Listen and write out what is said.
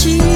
しい